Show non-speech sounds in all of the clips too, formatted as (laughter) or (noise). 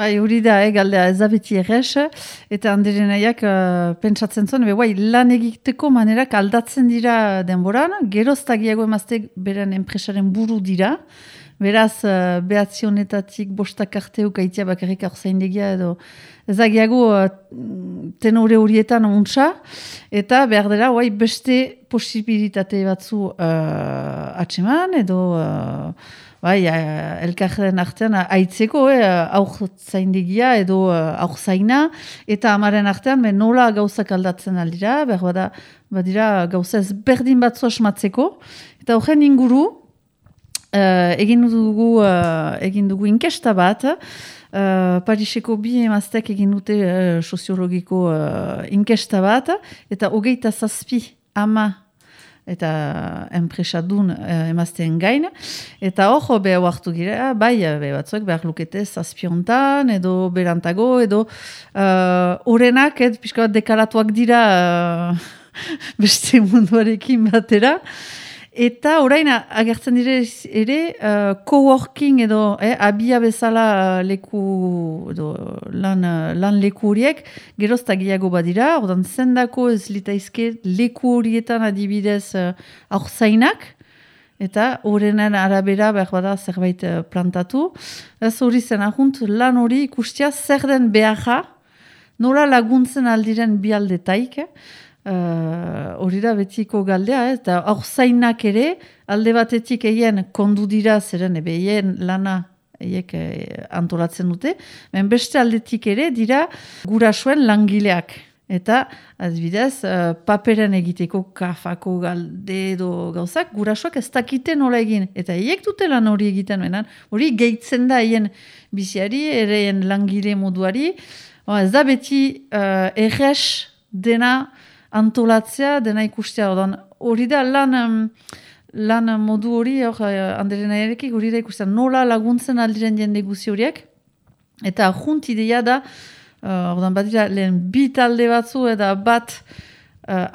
Bai, hori da, eh, galdea ez da beti errez, eta handirenaiak uh, pentsatzen zuen, be, bai, lan egiteko manerak aldatzen dira denboran, geroztagiago emazte beren enpresaren buru dira, beraz, uh, behatzionetatik bostak arteuk aitia bakarrik aurzaindegia edo ezagiago uh, tenore horietan untsa, eta behar dela, bai, beste posibilitate batzu uh, atseman, edo... Uh, bai, elkarren artean aitzeko, eh, aur zaindigia edo uh, aur zaina, eta amaren artean, ben nola gauzak aldatzen aldira, behar bada, badira gauza berdin batzu asmatzeko, eta horren inguru, uh, egin dugu, uh, egin dugu inkesta bat, Uh, Pariseko bi emaztek egin dute uh, soziologiko uh, inkesta bat, eta hogeita zazpi ama eta enpresadun uh, emazten gain. Eta hor, be hartu gira, bai, be batzuek behar lukete zazpiontan, edo berantago, edo uh, pixka bat dekalatuak dira uh, (laughs) beste munduarekin batera. Eta orain agertzen dire ere uh, co-working edo eh, abia bezala uh, leku edo, lan, uh, lan leku horiek gerozta gehiago badira. Ordan zendako ez litaizke leku horietan adibidez uh, aurzainak eta horrenen arabera behar bada zerbait uh, plantatu. Ez hori zen ahunt lan hori ikustia zer den beharra nola laguntzen aldiren bialdetaik. Eh, hori uh, da betiko galdea, eh? eta hor zainak ere, alde batetik eien kondu dira, zeren ebe eien lana eiek eh, antolatzen dute, ben beste aldetik ere dira gurasuen langileak. Eta, adibidez, uh, paperen egiteko kafako galde edo gauzak, gurasoak ez dakite nola egin. Eta eiek dute lan hori egiten, menan, hori gehitzen da eien biziari, ere langile moduari. ez da beti uh, erres dena, antolatzea dena ikustea odan. Hori da lan, lan modu hori, hor, handelena eh, erekik, hori da ikustea nola laguntzen aldiren jende guzi horiek. Eta junt ideia da, uh, ordan badira, lehen bi talde batzu eta bat uh,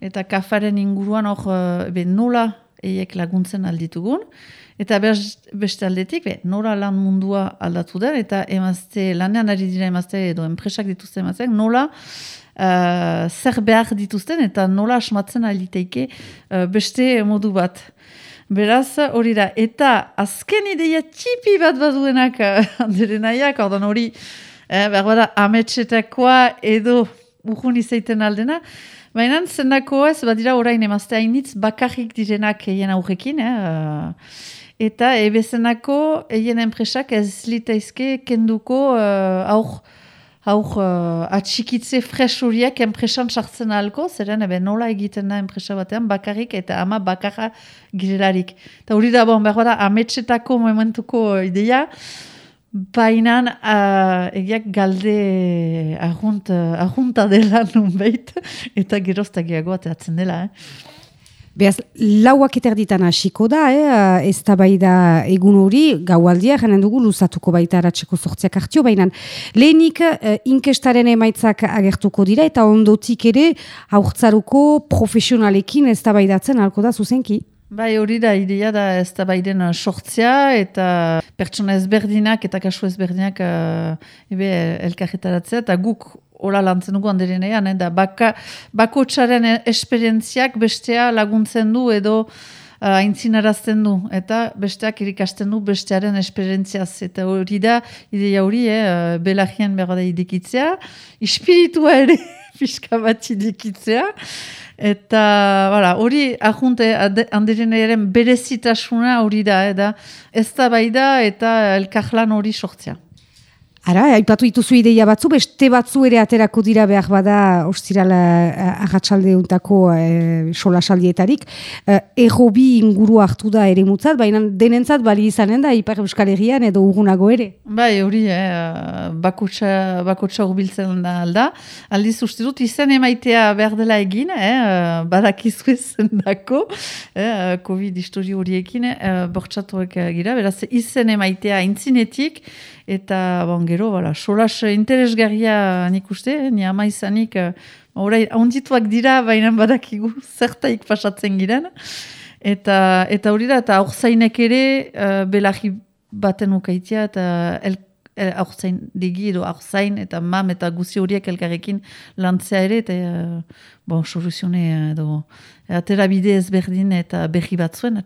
eta kafaren inguruan hor, uh, nola eiek laguntzen alditugun. Eta beste aldetik, be, nora lan mundua aldatu den, eta emazte, lanean ari dira emazte edo enpresak dituzte emazteak, nola uh, zer behar dituzten eta nola asmatzen aliteike uh, beste modu bat. Beraz, hori da, eta azken ideia txipi bat baduenak handere (laughs) nahiak, ordan hori, eh, behar bada, ametsetakoa edo urgun izaiten aldena, baina zendako ez, badira orain emazte hainitz bakarrik direnak eien aurrekin, eh, eta ebezenako eien enpresak ez litaizke kenduko uh, aur haur uh, atxikitze fres horiek enpresan sartzen ahalko, zeren ebe nola egiten da enpresa batean, bakarrik eta ama bakarra girelarik. Eta hori da, bon, behar da, ametsetako momentuko ideia, baina uh, egiak galde argunt, uh, dela (laughs) nun behit, eta geroztagiago ateatzen dela. Eh? Beaz, lauak eterditan hasiko da, eh? ez da bai da egun hori, gaualdia, janen dugu, luzatuko baita aratzeko sortziak hartio, baina lehenik eh, inkestaren emaitzak agertuko dira, eta ondotik ere, aurtzaruko profesionalekin ez da bai datzen, alko da, zuzenki? Bai, hori da, ideia da ez da bai den sortzia, eta pertsona ezberdinak eta kasu ezberdinak uh, elkarretaratzea, eta guk hola lantzen dugu handerenean, eh, da baka, bako txaren esperientziak bestea laguntzen du edo uh, aintzinarazten du, eta besteak irikasten du bestearen esperientziaz, eta hori da, ideia hori, eh, belagien behar da idikitzea, ispiritua ere (laughs) fiska bat idikitzea, eta hori ahunte handerenearen berezitasuna hori da, eh, ez da bai da, eta elkarlan hori sortzea. Ara, aipatu dituzu ideia batzu, beste batzu ere aterako dira behar bada ostirala eh, agatsalde untako e, eh, sola salietarik. E, Ego bi inguru hartu da ere mutzat, baina denentzat bali izanen da, Ipar Euskal Herrian edo ugunago ere. Bai, hori, eh, bakotxa, bakotxa urbiltzen da alda. Aldiz uste dut, izan emaitea behar dela egin, eh, badakizu ezen dako, eh, COVID histori horiekin, eh, bortxatuak gira, beraz, izan emaitea intzinetik, eta bon, gero, bala, solas interesgarria nik uste, eh, ni ama izanik, uh, orai, ondituak dira, baina badakigu (laughs) zertaik pasatzen giren, eta eta hori da, eta aur ere, uh, baten ukaitia, eta el, eh, aurzain digi edo aurzain eta mam eta guzi horiek elkarrekin lantzea ere, eta bon, soluzione edo atera bide ezberdin eta berri bat zuen.